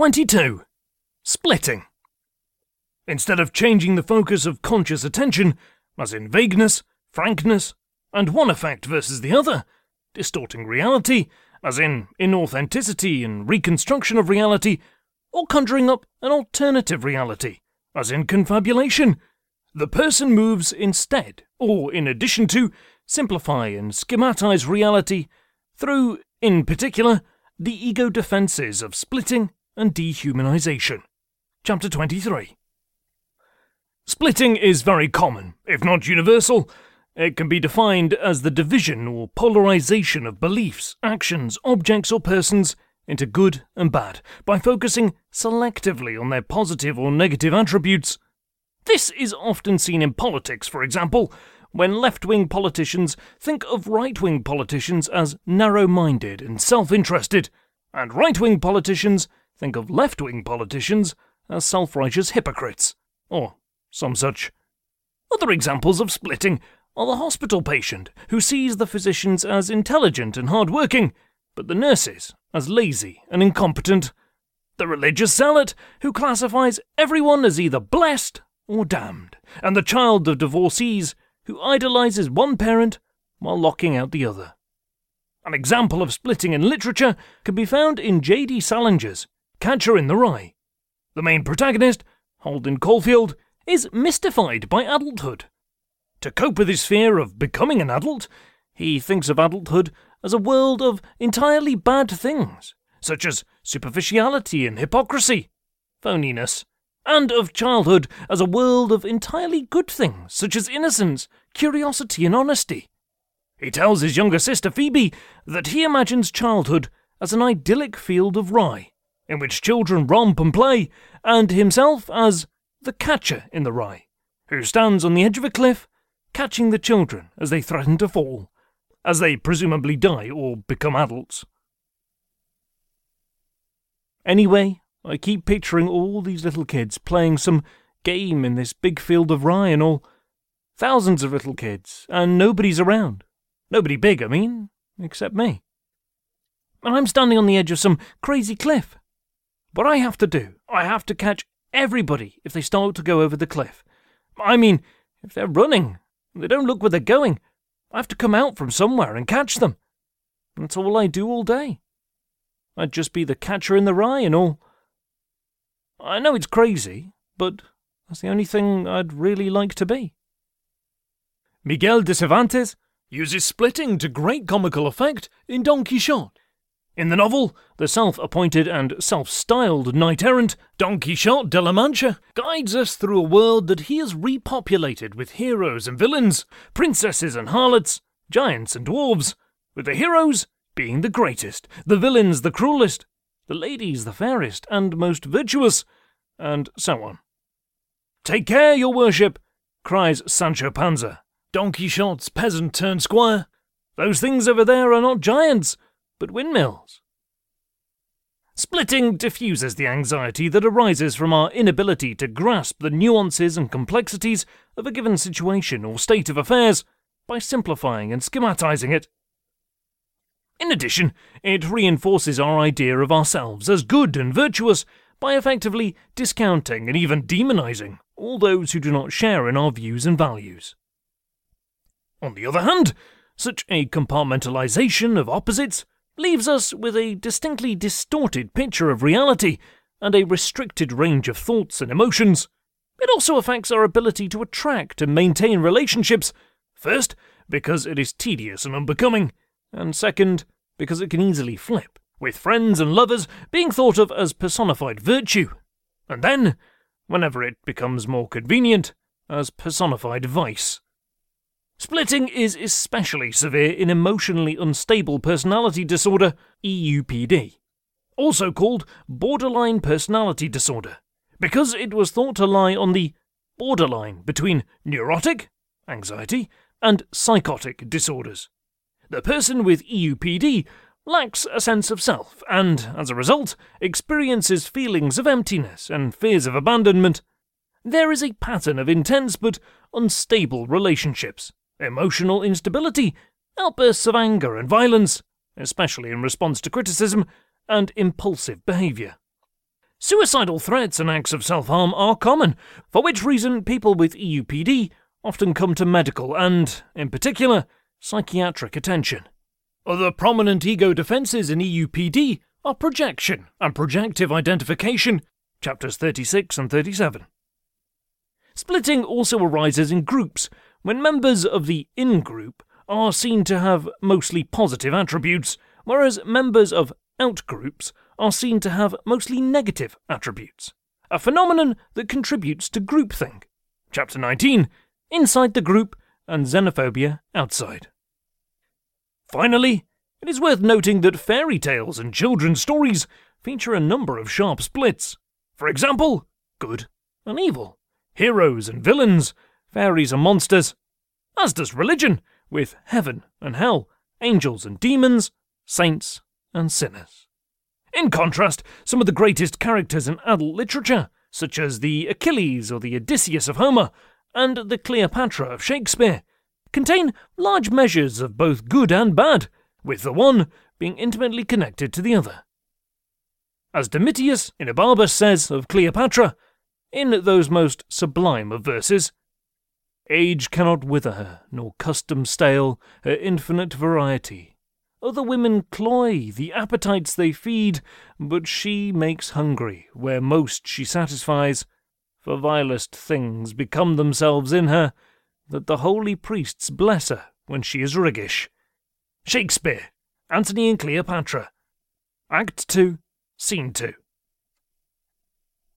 22. Splitting. Instead of changing the focus of conscious attention, as in vagueness, frankness, and one effect versus the other, distorting reality, as in inauthenticity and reconstruction of reality, or conjuring up an alternative reality, as in confabulation, the person moves instead, or in addition to, simplify and schematize reality through, in particular, the ego defenses of splitting and dehumanization. Chapter 23. Splitting is very common, if not universal. It can be defined as the division or polarization of beliefs, actions, objects, or persons into good and bad by focusing selectively on their positive or negative attributes. This is often seen in politics, for example, when left wing politicians think of right wing politicians as narrow minded and self interested, and right wing politicians think of left wing politicians as self righteous hypocrites, or some such. Other examples of splitting are the hospital patient who sees the physicians as intelligent and hard working, but the nurses as lazy and incompetent. The religious zealot who classifies everyone as either blessed or damned, and the child of divorcees who idolizes one parent while locking out the other. An example of splitting in literature can be found in J.D. Salinger's Catcher in the Rye. The main protagonist, Holden Caulfield, is mystified by adulthood. To cope with his fear of becoming an adult, he thinks of adulthood as a world of entirely bad things, such as superficiality and hypocrisy, phoniness, and of childhood as a world of entirely good things, such as innocence, curiosity, and honesty. He tells his younger sister Phoebe that he imagines childhood as an idyllic field of rye, in which children romp and play, and himself as the catcher in the rye, who stands on the edge of a cliff, catching the children as they threaten to fall, as they presumably die or become adults. Anyway, I keep picturing all these little kids playing some game in this big field of rye and all. Thousands of little kids, and nobody's around. Nobody big, I mean, except me. And I'm standing on the edge of some crazy cliff. What I have to do, I have to catch everybody if they start to go over the cliff. I mean, if they're running, they don't look where they're going. I have to come out from somewhere and catch them. That's all I do all day. I'd just be the catcher in the rye and all. I know it's crazy, but that's the only thing I'd really like to be. Miguel de Cervantes uses splitting to great comical effect in Don Quixote. In the novel, the self appointed and self styled knight errant, Don Quixote de la Mancha, guides us through a world that he has repopulated with heroes and villains, princesses and harlots, giants and dwarves, with the heroes being the greatest, the villains the cruelest, the ladies the fairest and most virtuous, and so on. Take care, your worship, cries Sancho Panza, Don Quixote's peasant turned squire. Those things over there are not giants, but windmills. Splitting diffuses the anxiety that arises from our inability to grasp the nuances and complexities of a given situation or state of affairs by simplifying and schematizing it. In addition, it reinforces our idea of ourselves as good and virtuous by effectively discounting and even demonizing all those who do not share in our views and values. On the other hand, such a compartmentalization of opposites leaves us with a distinctly distorted picture of reality and a restricted range of thoughts and emotions. It also affects our ability to attract and maintain relationships, first, because it is tedious and unbecoming, and second, because it can easily flip, with friends and lovers being thought of as personified virtue, and then, whenever it becomes more convenient, as personified vice. Splitting is especially severe in emotionally unstable personality disorder, EUPD, also called borderline personality disorder, because it was thought to lie on the borderline between neurotic, anxiety, and psychotic disorders. The person with EUPD lacks a sense of self and, as a result, experiences feelings of emptiness and fears of abandonment. There is a pattern of intense but unstable relationships emotional instability, outbursts of anger and violence, especially in response to criticism, and impulsive behaviour. Suicidal threats and acts of self harm are common, for which reason people with EUPD often come to medical and, in particular, psychiatric attention. Other prominent ego defences in EUPD are projection and projective identification, chapters 36 and 37. Splitting also arises in groups, when members of the in group are seen to have mostly positive attributes, whereas members of out groups are seen to have mostly negative attributes, a phenomenon that contributes to groupthink. Chapter 19 Inside the Group and Xenophobia Outside. Finally, it is worth noting that fairy tales and children's stories feature a number of sharp splits. For example, good and evil, heroes and villains, fairies and monsters, as does religion, with heaven and hell, angels and demons, saints and sinners. In contrast, some of the greatest characters in adult literature, such as the Achilles or the Odysseus of Homer, and the Cleopatra of Shakespeare, contain large measures of both good and bad, with the one being intimately connected to the other. As Domitius in Enobarbus says of Cleopatra, in those most sublime of verses, Age cannot wither her, nor custom stale her infinite variety. Other women cloy the appetites they feed, but she makes hungry where most she satisfies. For vilest things become themselves in her, that the holy priests bless her when she is riggish. Shakespeare, Antony and Cleopatra, Act 2, Scene 2.